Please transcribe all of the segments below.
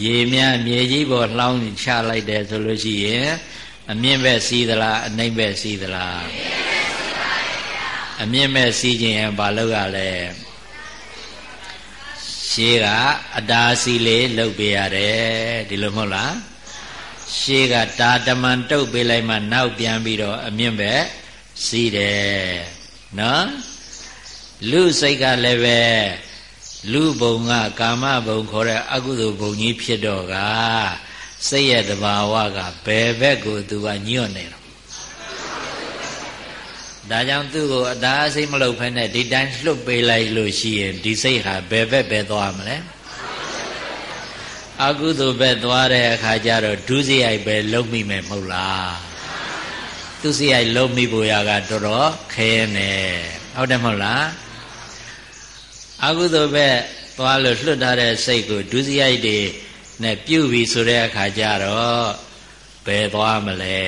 ရေမြမြေကြီးပေါ်လှောင်းချလိုက်တယ်ဆိုလို့ရှိရင်အမြင့်ဘက်စီးသလားအနှိမ့်ဘက်စီးသလားအမြင့်ဘက်စီးခြင်းဘာလို့ရလဲရှေးကအတားစီလေးလှုပ်ပေးရတယ်ဒီလိုမဟုတ်လားရှေးကတာတမန်တုတ်ပေးလိုက်မှနောက်ပြန်ပြီးတော့အမြင့်ဘက်စီးတယ်နော်လူစိတ်ကလည်းပဲ လူဘုံကကာမဘုံခေါ်တဲ့အကုသိုလ်ဘုံကြီးဖြစ်တော့ကစိတ်ရဲ့တဘာဝကဘယ်ဘက်ကိုသူကညွတ်နေတော့ဒါကြောင့်သူ့ကိုအတားစိတ်မလုပ်ဖ ೇನೆ ဒီတိုင်းလွတ်ပေးလိုက်လို့ရှိရင်ဒီစိတ်ဟာဘယ်ဘက်ပဲသွားမလဲအကုသိုလ်ဘက်သွားတဲ့အခါကျတော့ဒုစရိုက်ပဲလုံးမိမယ်မဟုတ်လားသူစရိုက်လုံးမိဖို့ရကတော်တော်ခဲနေဟုတ်တယ်မဟုတ်လား အကုသိုလ်ဘက်သွားလို့လွတ်ထားတဲ့စိတ်ကိုဒုစရိုက်တွေနဲ့ပြုတ်ပြီဆိုတဲ့အခါကျတော့ဘယ်သွားမလဲ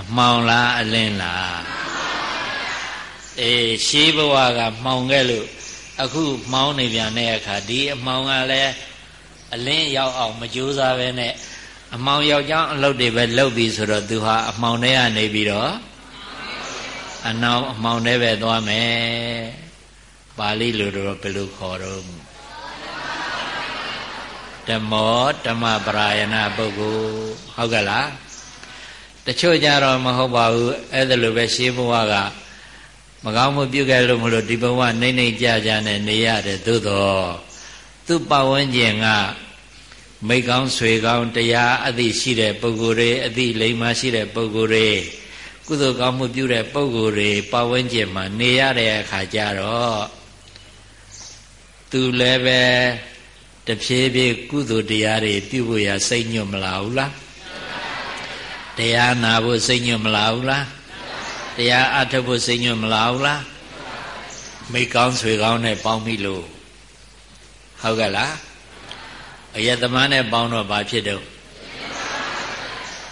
အမှောင်လားအလင်းလားအေးရှေးဘဝကမှောင်ခဲ့လို့အခုမှောင်နေပြန်တဲ့အခါဒီအမှောင်ကလည်းအလင်းရောက်အောင်မကြိုးစားပဲနဲ့အမှောင်ရောက်ကြောင်းအလုပ်တွေပဲလုပ်ပြီးဆိုတော့သူဟာအမှောင်ထဲကနေပြီးတော့ အနောက်အမှောင်ထဲပဲသွားမယ်ပါဠိလိုတော့ဘယ်လိုခေါ်တော့ဓမ္မောဓမ္မပရာယနာပုဂ္ဂိုလ်ဟုတ်ကဲ့လားတချို့ကြတော့မဟုတ်ပါဘူးအဲ့ဒါလိုပဲရှင်းဘဝကမကောင်းမှုပြုခဲ့လို့မလို့ဒီဘဝနှိမ့်နှိမ့်ကြကြနဲ့နေရတယ်သို့တော့သူ့ပတ်ဝန်းကျင်ကမိကောင်းဆွေကောင်းတရားအသိရှိတဲ့ပုဂ္ဂိုလ်တွေအသိလိမ္မာရှိတဲ့ပုဂ္ဂိုလ်တွေ ကုသိုလ်ကောင်းမှုပြုတဲ့ပုဂ္ဂိုလ်တွေပတ်ဝန်းကျင်မှာနေရတဲ့အခါကျတော့သူလည်းပဲတဖြည်းဖြည်းကုသိုလ်တရားတွေပြုဖို့ရစိတ်ညွတ်မလာဘူးလားတရားနာဖို့စိတ်ညွတ်မလာဘူးလားတရားအထုတ်ဖို့စိတ်ညွတ်မလာဘူးလားမိကောင်းဆွေကောင်းနဲ့ပေါင်းပြီလို့ဟုတ်ကဲ့လားအယက်သမားနဲ့ပေါင်းတော့ဘာဖြစ်တော့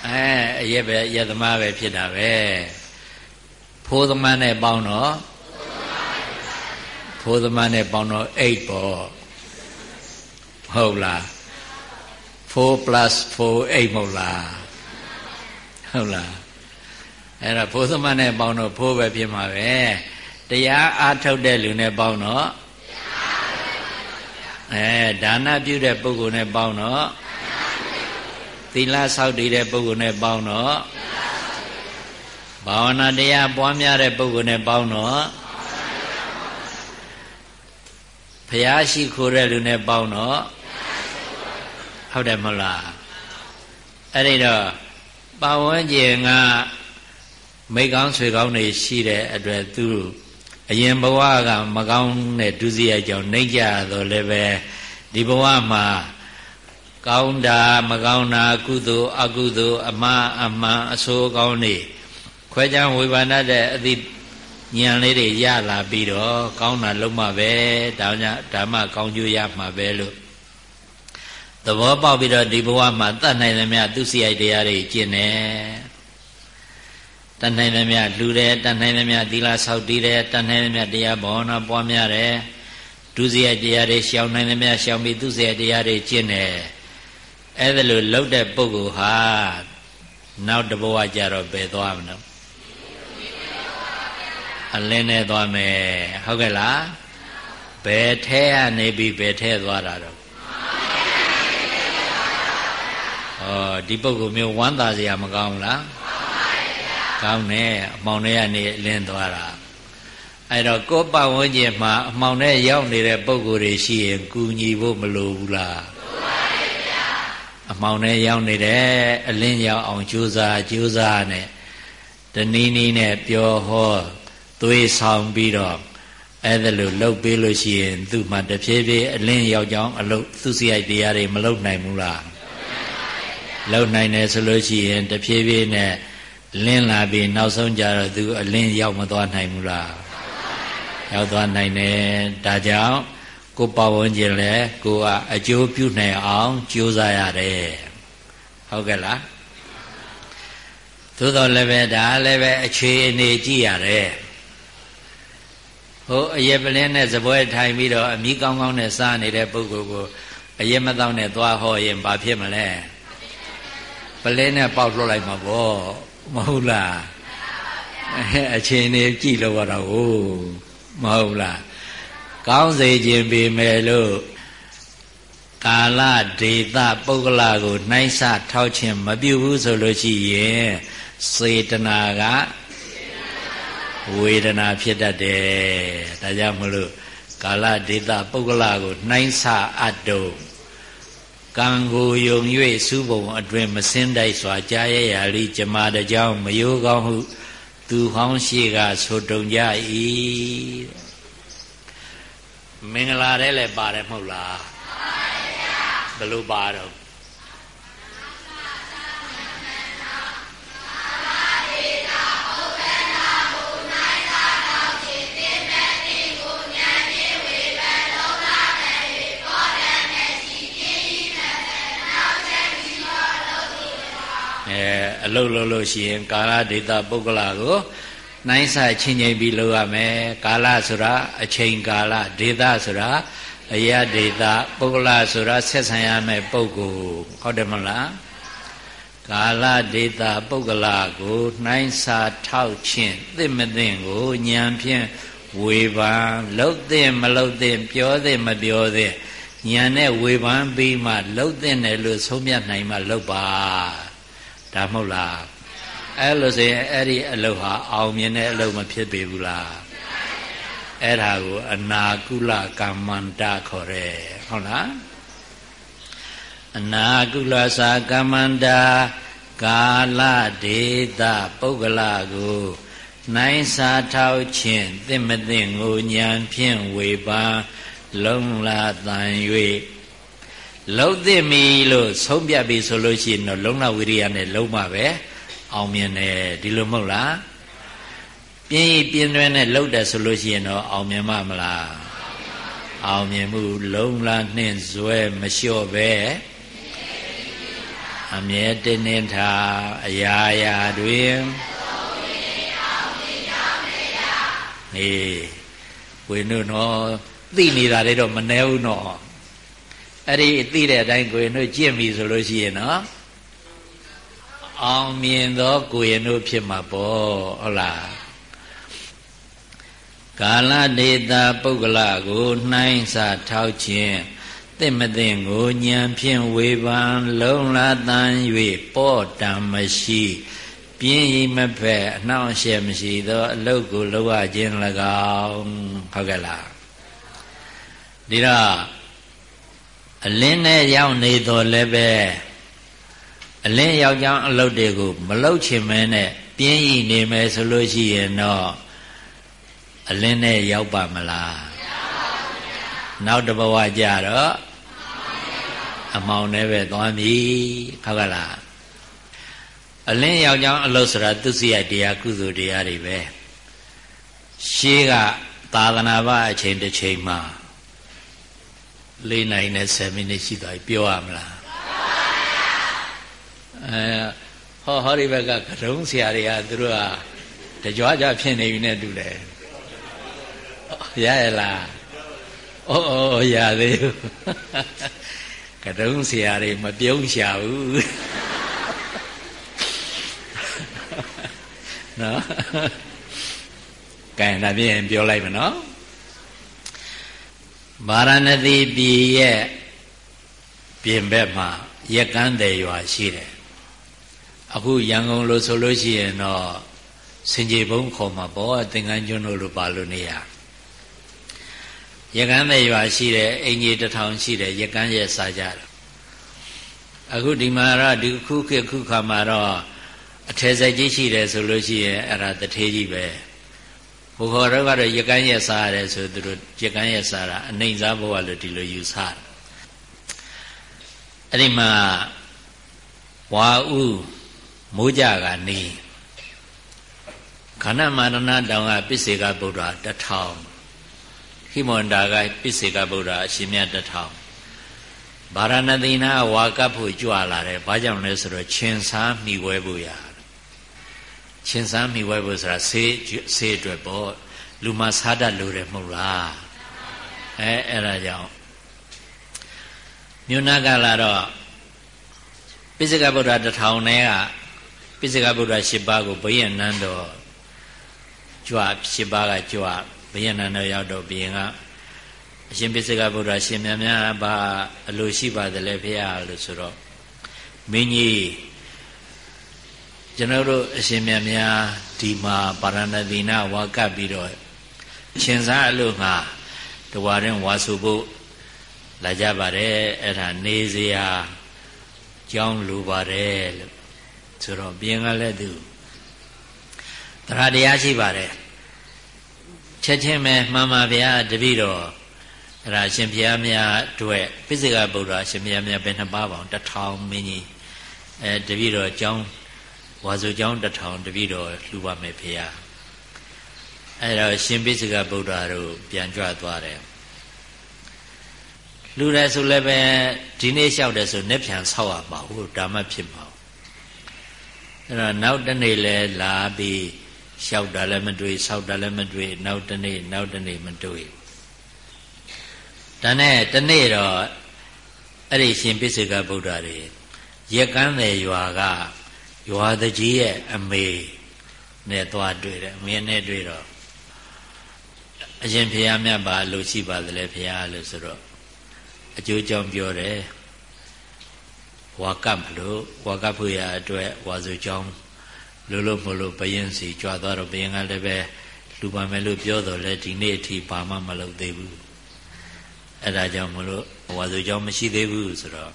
အဲအယက်ပဲအယက်သမားပဲဖြစ်တာပဲဖိုးသမားနဲ့ပေါင်းတော့ဖိုးသမားနဲ့ပေါင်းတော့8ပေါ့ဟုတ်လား4 4 8မဟုတ်လားဟုတ်လားအဲ့ဒါဖိုးသမနဲ့ပေါင်းတော့ဖိုးပဲဖြစ်မှာပဲတရားအားထုတ်တဲ့လူနဲ့ပေါင်းတော့အဲဒါနပြုတဲ့ပုဂ္ဂိုလ်နဲ့ပေါင်းတော့ သီလဆောက်တည်တဲ့ပုဂ္ဂိုလ်နဲ့ပေါင်းတော့ဘာဝနာတရားပွားများတဲ့ပုဂ္ဂိုလ်နဲ့ပေါင်းတော့ဖျားရှိခိုးတဲ့လူနဲ့ပေါင်းတော့ဟုတ်တယ်မဟုတ်လားအဲ့ဒီတော့ပဝန်းကျင်ကမိကောင်းဆွေကောင်းတွေရှိတဲ့အတွက်သူအရင်ဘဝကမကောင်းတဲ့ဒုစရိုက်ကြောင့်နှိမ့်ကြတော့လည်းပဲဒီဘဝမှာ ကောင်းတာမကောင်းတာကုသိုလ်အကုသိုလ်အမှားအမှန်အဆိုးကောင်းနေခွဲခြားဝေဘာနာတဲ့အသည့်ဉာဏ်လေးတွေရလာပြီးတော့ကောင်းတာလုံးမှပဲဒါကြောင့်ဓမ္မကောင်းကျိုးရမှာပဲလို့သဘောပေါက်ပြီးတော့ဒီဘဝမှာတတ်နိုင်သမျှသူစရိုက်တရားတွေကျင့်တယ်တတ်နိုင်သမျှလူတယ်တတ်နိုင်သမျှသီလဆောက်တည်တယ်တတ်နိုင်သမျှတရားဘောနာပွားများတယ်ဒုစရိုက်တရားတွေရှောင်နိုင်သမျှရှောင်ပြီးသူစရိုက်တရားတွေကျင့်တယ် အဲ့ဒါလို့လှုပ်တဲ့ပုဂ္ဂိုလ်ဟာနောက်တဘဝကြတော့ဘယ်သွားမလို့အလင်းနဲ့သွားမယ်ဟုတ်ကဲ့လားဘယ်ထဲကနေပြီးဘယ်ထဲသွားတာတော့ဩဒီပုဂ္ဂိုလ်မျိုးဝမ်းသာစရာမကောင်းလားကောင်းတယ်အမှောင်ထဲကနေလင်းသွားတာအဲ့တော့ကိုယ်ပတ်ဝန်းကျင်မှာအမှောင်ထဲရောက်နေတဲ့ပုဂ္ဂိုလ်တွေရှိရင်ကူညီဖို့မလိုဘူးလား အမှောင်ထဲရောက်နေတယ်အလင်းရောက်အောင်ကြိုးစားကြိုးစားနဲ့တနည်းနည်းနဲ့ပြောဟောသွေးဆောင်ပြီးတော့အဲ့ဒါလို့လှုပ်ပေးလို့ရှိရင်သူ့မှာတဖြည်းဖြည်းအလင်းရောက်ကြောင်းအလုပ်သူစရိုက်တရားတွေမလုပ်နိုင်ဘူးလားလုံနိုင်တယ်ဆိုလို့ရှိရင်တဖြည်းဖြည်းနဲ့လင်းလာပြီးနောက်ဆုံးကြတော့သူအလင်းရောက်မသွားနိုင်ဘူးလားရောက်သွားနိုင်တယ်ဒါကြောင့် ကိုပဝန်းကျင်လဲကိုကအကျိုးပြုနိုင်အောင်ကြိုးစားရတယ်ဟုတ်ကဲ့လားသို့တော်လည်းပဲဒါလည်းပဲအခြေအနေကြည့်ရတယ်ဟိုအရက်ပလင်းနဲ့စပွဲထိုင်ပြီးတော့အမိကောင်းကောင်းနဲ့စားနေတဲ့ပုဂ္ဂိုလ်ကိုအရက်မတောင်းနဲ့သွားဟောရင်ဘာဖြစ်မလဲပလင်းနဲ့ပေါက်လွှတ်လိုက်မှာပေါ့မဟုတ်လားအချင်းနေကြည့်လို့ရတော့ဟုတ်မဟုတ်လား ကောင်းစေခြင်းပေမဲ့လို့ကာလဒေသပုဂ္ဂလကိုနှိုင်းဆထောက်ခြင်းမပြုဘူးဆိုလို့ရှိရင်စေတနာကဝေဒနာဖြစ်တတ်တယ်ဒါကြောင့်မလို့ကာလဒေသပုဂ္ဂလကိုနှိုင်းဆအပ်တုံကံကိုယုံ၍စုဘုံအတွင်မစင်းတိုက်စွာကြားရရာလိကျမာတကြောင်မယိုးကောင်းဟု သူဟောင်းရှိကဆိုတုံကြ၏ မင်္ဂလာတဲ့လည်းပါတယ်မဟုတ်လားဘယ်လိုပါတော့အဲအလုတ်လို့လို့ရှိရင်ကာလဒေတာပုဂ္ဂလာကို နှိုင်းဆချင်းချင်းပြီးလုပ်ရမယ်ကာလဆိုတာအချိန်ကာလဒေတာဆိုတာအရာဒေတာပုဂ္ဂလာဆိုတာဆက်ဆံရမယ်ပုဂ္ဂိုလ်ဟုတ်တယ်မလားကာလဒေတာပုဂ္ဂလာကိုနှိုင်းစာထောက်ခြင်းသိမသိကိုဉာဏ်ဖြင့်ဝေဖန်လှုပ်သိမလှုပ်သိပြောသိမပြောသိဉာဏ်နဲ့ဝေဖန်ပြီးမှလှုပ်သိတယ်လို့ဆုံးဖြတ်နိုင်မှလှုပ်ပါဒါမဟုတ်လား အဲ့လိုဆိုရင်အဲ့ဒီအလုပ်ဟာအောင်မြင်တဲ့အလုပ်မဖြစ်ပေဘူးလားအဲ့ဒါကိုအနာကုလကမ္မန္တခေါ်တယ်ဟုတ်လားအနာကုလသာကမ္မန္တာကာလဒေသပုဂ္ဂလကိုနိုင်စာထောက်ခြင်းသင့်မသင့်ကိုဉာဏ်ဖြင့်ဝေပါလုံလာတန်၍လုံးသိပြီလို့ဆုံးပြပြီဆိုလို့ရှိရင်တော့လုံလဝိရိယနဲ့လုံးမပဲ အောင်မြင်တယ်ဒီလိုမဟုတ်လားပြင်းပြင်းတွဲနဲ့လှုပ်တယ်ဆိုလို့ရှိရင်တော့အောင်မြင်မှာမလားအောင်မြင်မှုလုံလာနှင့်ဇွဲမလျှော့ပဲအမြဲတင်းတင်းထားအရာရာတွင်နေဝိနုနော်သိနေတာတွေတော့မနှဲဘူးနော်အဲ့ဒီသိတဲ့အတိုင်းကိုရင်တို့ကြင့်ပြီဆိုလို့ရှိရင်နော် အောင်မြင်သောကိုရင်တို့ဖြစ်မှာပေါ့ဟုတ်လားကာလဒေတာပုဂ္ဂလကိုနှိုင်းစာထောက်ခြင်းတင့်မသိကိုဉာဏ်ဖြင့်ဝေဖန်လုံလာတန်၍ပော့တံမရှိပြင်းရီမဖက်အနှောင့်အယှက်မရှိသောအလုတ်ကိုလောက်ရခြင်း၎င်းဟုတ်ကဲ့လားဒီတော့အလင်းနဲ့ရောက်နေတော်လည်းပဲ အလင်းရောက်ကြောင်းအလုပ်တွေကိုမလုပ်ချင်မဲနဲ့ပြင်းဤနေမယ်ဆိုလို့ရှိရင်တော့အလင်းနဲ့ရောက်ပါမလားနောက်တဘဝကြတော့အမောင်နဲ့ပဲသွားပြီဟုတ်ကလားအလင်းရောက်ကြောင်းအလုပ်ဆိုတာသူစိယတရားကုသိုလ်တရားတွေပဲရှေးကသာသနာ့ဘအချိန်တစ်ချိန်မှာ၄နိုင်နဲ့7မိနစ်ရှိသွားပြီပြောရမလား အဲဟောဟောဒီဘက်ကကတုံးဆရာတွေကသူတို့ကတကြွကြဖြစ်နေပြီနဲ့တူတယ်ရရလားဩဩရသေးဘူးကတုံးဆရာတွေမပြုံးရှာဘူးနော်ကဲဒါပြင်ပြောလိုက်မနော်ဗာရာဏသီပြည်ရဲ့ပြင်ဘက်မှာရက်ကန်းတယ်ရွာရှိတယ် အခုရန်ကုန်လို့ဆိုလို့ရှိရင်တော့စင်ကြီးဘုံခေါ်မှာပေါ့သင်္ကန်းကျွန်းတို့လိုပါလို့နေရရက်ကန်းတဲ့ရွာရှိတယ်အင်ကြီးတထောင်ရှိတယ်ရက်ကန်းရဲ့စားကြတယ်အခုဒီမှာတော့ဒီခုခေတ်ခုခါမှာတော့အထည်ဆိုင်ကြီးရှိတယ်ဆိုလို့ရှိရင်အဲ့ဒါတထေးကြီးပဲဘုခေါ်တော့ကတော့ရကန်းရဲ့စားရတယ်ဆိုသူတို့ရကန်းရဲ့စားတာအနိုင်စားဘဝလို့ဒီလိုယူဆတယ်အဲ့ဒီမှာဝါဥ မိုးကြကနေခန္ဓာမာရဏတောင်ကပစ္စေကဗုဒ္ဓတထောင်ဟိမန္တာကပစ္စေကဗုဒ္ဓအရှင်မြတ်တထောင်ဗာရဏသီနာဝါကပ်ဖို့ကြွလာတယ်ဘာကြောင့်လဲဆိုတော့ရှင်စားမိဝဲဖို့ရရှင်စားမိဝဲဖို့ဆိုတာဆေးဆေးအတွက်ပေါ့လူမစားတတ်လို့တယ်မဟုတ်လားအဲအဲ့ဒါကြောင့်မြို့နာကလာတော့ပိစိကဗုဒ္ဓတထောင်နဲ့က ပိစိကဗုဒ္ဓ၈ပါးကိုဘယနန်းတော်ကြွ၈ပါးကကြွဘယနန်းတော်ရောက်တော့ဘယင်ကအရှင်ပိစိကဗုဒ္ဓရှင်မြတ်များဘာအလိုရှိပါသလဲဖေရလို့ဆိုတော့မင်းကြီးကျွန်တော်တို့အရှင်မြတ်များဒီမှာပါရဏသီနာဝါကပ်ပြီးတော့ရှင်စားအလို့ငါတဝါရင်ဝါဆိုဖို့လာကြပါတယ်အဲ့ဒါနေစရာကြောင်းလိုပါတယ်လို့ ဆိုတော့ပြင်ကလည်းသူတရားတရားရှိပါတယ်ချက်ချင်းပဲမှန်ပါဗျာတပည့်တော်အဲ့ဒါရှင်ဘုရားမြတ်တွေ့ပိစိကဗုဒ္ဓရှင်ဘုရားမြတ်ပဲနှစ်ပါးပေါင်းတထောင်မင်းကြီးအဲတပည့်တော်ကျောင်းဝါဆိုကျောင်းတထောင်တပည့်တော်လှူပါမယ်ဖေဟာအဲ့တော့ရှင်ပိစိကဗုဒ္ဓတို့ပြန်ကြွသွားတယ်လူတယ်ဆိုလည်းပဲဒီနေ့လျှောက်တယ်ဆိုနေ့ပြန်ဆောက်ရမှာဟုတ်ဒါမှဖြစ်မှာ အဲ့တော့နောက်တနေ့လဲလာပြီးလျှောက်တာလည်းမတွေ့ဆောက်တာလည်းမတွေ့နောက်တနေ့နောက်တနေ့မတွေ့ဒါနဲ့တနေ့တော့အဲ့ဒီရှင်ပိစိကဗုဒ္ဓတွေရက်ကန်းတဲ့ရွာကရွာတကြီးရဲ့အမေနဲ့သွားတွေ့တယ်အမေနဲ့တွေ့တော့အရှင်ဖရာမြတ်ပါလို့ရှိပါသလဲဖရာလို့ဆိုတော့အကျိုးကြောင့်ပြောတယ် ဝါကပ်လို့ဝါကပ်ဖို့ရအတွက်ဝါစုကြောင်းလို့လို့မလို့ဘယင်းစီကြွားသွားတော့ဘယင်းကလည်းပဲလူပါမယ်လို့ပြောတော့လဲဒီနေ့အထိဘာမှမလုပ်သေးဘူးအဲ့ဒါကြောင့်မလို့ဝါစုကြောင်းမရှိသေးဘူးဆိုတော့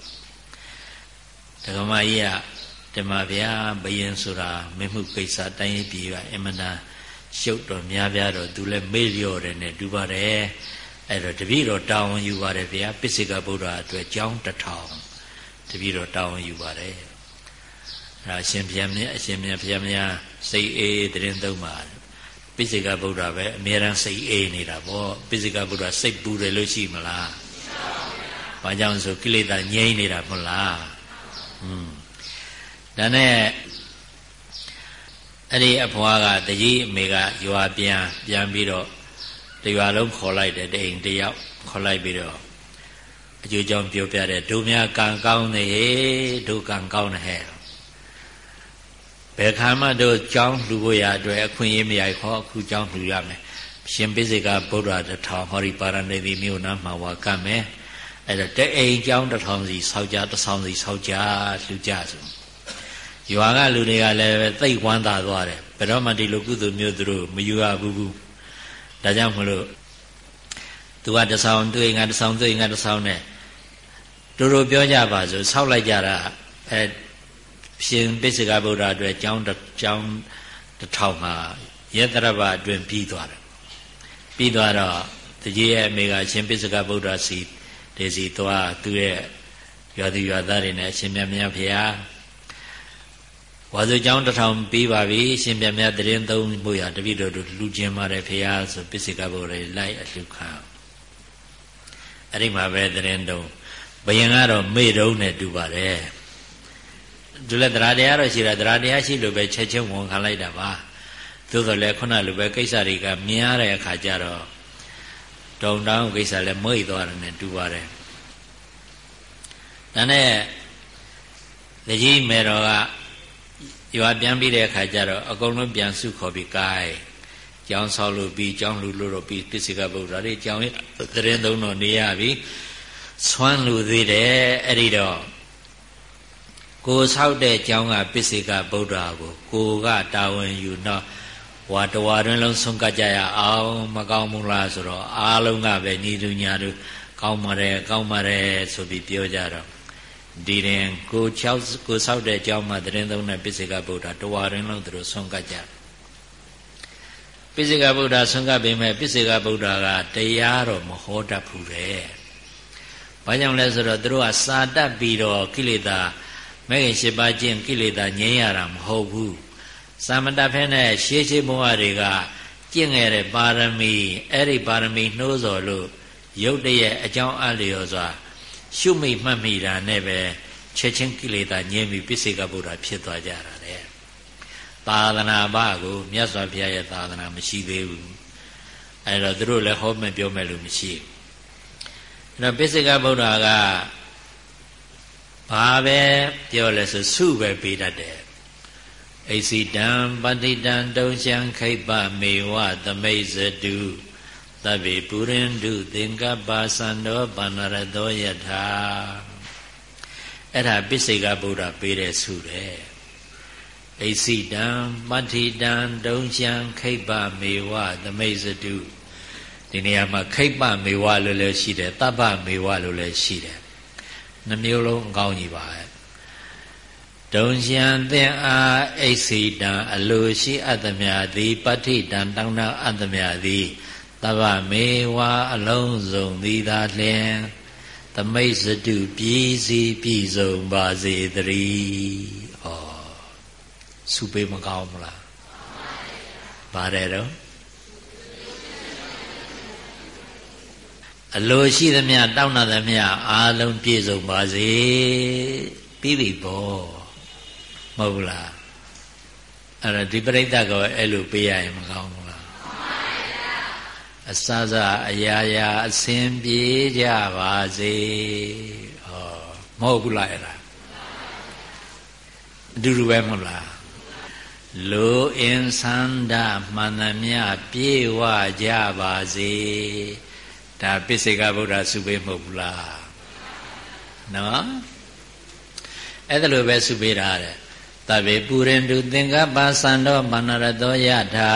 ဒကမကြီးကဓမ္မဗျာဘယင်းဆိုတာမင်းမှုကိစ္စတိုင်းပြည်ကအမနာရှုပ်တော်များပြားတော့သူလည်းမေ့လျော့တယ်နဲ့တူပါတယ်အဲ့တော့တပည့်တော်တာဝန်ယူပါတယ်ဗျာပစ္စေကဗုဒ္ဓအတွက်ကြောင်းတစ်ထောင် တပည့်တော်တာဝန်ယူပါတယ်အဲ့ဒါအရှင်ဘုရားမြတ်အရှင်မြတ်ဘုရားများစိတ်အေးတရင်သုံးပါပစ္စေကဗုဒ္ဓပဲအမြဲတမ်းစိတ်အေးနေတာပေါ့ပစ္စေကဗုဒ္ဓစိတ်ပူတယ်လို့ရှိမလားဘာကြောင့်ဆိုကိလေသာငြိမ်းနေတာမဟုတ်လားဟွန်းဒါနဲ့အဲ့ဒီအဖွားကတကြီးအမေကရွာပြန်ပြန်ပြီးတော့တရွာလုံးခေါ်လိုက်တယ်တိန်တယောက်ခေါ်လိုက်ပြီးတော့အ ကျိုးကြောင့်ပြောပြတယ်ဒုများကံကောင်းနေဟေဒုကံကောင်းနေဟဲ့ဘယ်ခါမှတို့ကြောင်းလှူဖို့ရအတွက်အခွင့်အရေးမရခေါ်အခုကြောင်းလှူရမယ်ရှင်ပိစိကဗုဒ္ဓတထောင်ဟောဒီပါရဏိတိမြို့နာမှာဝါကမယ်အဲ့တော့တအိမ်ကြောင်းတစ်ထောင်စီဆောက်ကြတစ်ဆောင်စီဆောက်ကြလှူကြဆိုရွာကလူတွေကလည်းသိတ်ဝမ်းသာသွားတယ်ဘယ်တော့မှဒီလိုကုသိုလ်မျိုးသူတို့မယူရဘူးဘူးဒါကြောင့်မလို့သူကတဆောင်တွေ့ငါတဆောင်တွေ့ငါတဆောင်နဲ့ တို့တို့ပြောကြပါဆိုဆောက်လိုက်ကြတာအဲရှင်ပိစိကဗုဒ္ဓအတွက်ကျောင်းကျောင်းတစ်ထောင်မှာယတရဘအတွင်ပြီးသွားတယ်ပြီးသွားတော့တကြီးရဲ့အမေကရှင်ပိစိကဗုဒ္ဓစီဒေစီသွားသူရဲ့ရွာသူရွာသားတွေနဲ့ရှင်မြတ်မြတ်ဖရာဝါစုကျောင်းတစ်ထောင်ပြီးပါပြီရှင်ပြမြတ်တရင်သုံးဖို့ရတပိတော်တို့လူချင်းပါတယ်ဖရာဆိုပစ္စေကဘုရားလိုက်အလှခံအဲ့ဒီမှာပဲတရင်တုံး ဘယင်ကတော့မေ့တုံးနဲ့တူပါတယ်သူလည်းတရားတရားတော့ရှိတာတရားတရားရှိလို့ပဲချက်ချင်းဝန်ခံလိုက်တာပါသို့တော်လည်းခုနလိုပဲကိစ္စတွေကမြင်ရတဲ့အခါကျတော့တုံတောင်းကိစ္စလည်းမွေ့သွားတယ်နဲ့တူပါတယ်ဒါနဲ့တကြီးမေတော်ကရွာပြန်ပြီးတဲ့အခါကျတော့အကုန်လုံးပြန်စုခေါ်ပြီးကိုင်းကျောင်းဆောက်လို့ပြီးကျောင်းလူလို့တော့ပြီးပစ္စည်းကဗုဒ္ဓတွေကျောင်းရဲ့သတင်းသုံးတော့နေရပြီ ဆွမ်းလူသေးတယ်အဲ့ဒီတော့ကိုဆောက်တဲ့ကျောင်းကပစ္စည်းကဗုဒ္ဓကိုကိုကတာဝန်ယူတော့ဝါတဝါတွင်လုံးဆုံးကကြရအောင်မကောင်းဘူးလားဆိုတော့အားလုံးကပဲညီသူညာသူကောင်းပါတယ်ကောင်းပါတယ်ဆိုပြီးပြောကြတော့ဒီရင်ကို6ကိုဆောက်တဲ့အကြောင်းမှတရင်သုံးတဲ့ပိစိကဗုဒ္ဓတဝါရင်လုံးသူတို့ဆုံးကကြပိစိကဗုဒ္ဓဆုံးကပေမဲ့ပိစိကဗုဒ္ဓကတရားတော့မဟောတတ်ဘူးလေ။ ဘာကြောင့်လဲဆိုတော့သူတို့ကစာတတ်ပြီးတော့ကိလေသာမဲ့ခင်၈ပါးကျင့်ကိလေသာငြိမ်းရတာမဟုတ်ဘူး။စာမတတ်ဖဲနဲ့ရှေးရှေးဘဝတွေကကျင့်ခဲ့တဲ့ပါရမီအဲ့ဒီပါရမီနှိုးဆော်လို့ရုပ်တရက်အကြောင်းအလျော်စွာ ရှုမိမှတ်မိတာနဲ့ပဲချက်ချင်းကိလေသာငြင်းပြီးပိစိကဗုဒ္ဓဖြစ်သွားကြတာလေသာသနာ့ဘကိုမြတ်စွာဘုရားရဲ့သာသနာမရှိသေးဘူးအဲတော့သူတို့လည်းဟောမယ်ပြောမယ်လို့မရှိဘူးအဲ့ တော့ပိစိကဗုဒ္ဓကဘာပဲပြောလဲဆိုစုပဲပေးတတ်တယ်အိစီတံပတိတံတုံရှံခိပ္ပမေဝသမိတ်ဇတုသဗ္ဗေပုရိန္ဒုသင်္ကပ္ပသန္တောပန္နရတောယထာအဲ့ဒါပိစိကဗုဒ္ဓပေးတဲ့စုတယ်အိစီတံပတိတံတုံရှံခိပ္ပမေဝသမိတ်ဇတု ဒီနေရာမှာခိပ္ပမေဝလို့လည်းရှိတယ်တပ္ပမေဝလို့လည်းရှိတယ်နှမျိုးလုံးအကောင်းကြီးပါပဲဒုံရှံသင်အားအိစီတံအလိုရှိအပ်သမျှသည်ပဋ္ဌိတံတောင်းတအပ်သမျှသည်တဗ္ဗမေဝအလုံးစုံသည်သာလျှင်သမိတ်စတုပြည်စီပြည်စုံပါစေတည်းဩစုပေးမကောင်းမလားပါတယ်တော့ အလိုရှိသမျှတောင်းတသမျှအားလုံးပြည့်စုံပါစေပြီးပြီပေါ့မဟုတ်လားအဲ့ဒါဒီပရိသတ်ကအဲ့လိုပေးရရင်မကောင်းဘူးလားအစစအရာရာအစဉ်ပြေကြပါစေဟောမဟုတ်ဘူးလားအဲ့ဒါအတူတူပဲမဟုတ်လားလိုအင်ဆန္ဒမှန်သမျှပြေဝကြပါစေ ဒါပိစိကဗုဒ္ဓစုပေးမဟုတ်ဘူးလားနော်အဲ့ဒါလိုပဲစုပေးတာတဲ့တဗ္ဗေပူရင်တုသင်္ကပ္ပသံတော်မနရတောယထာ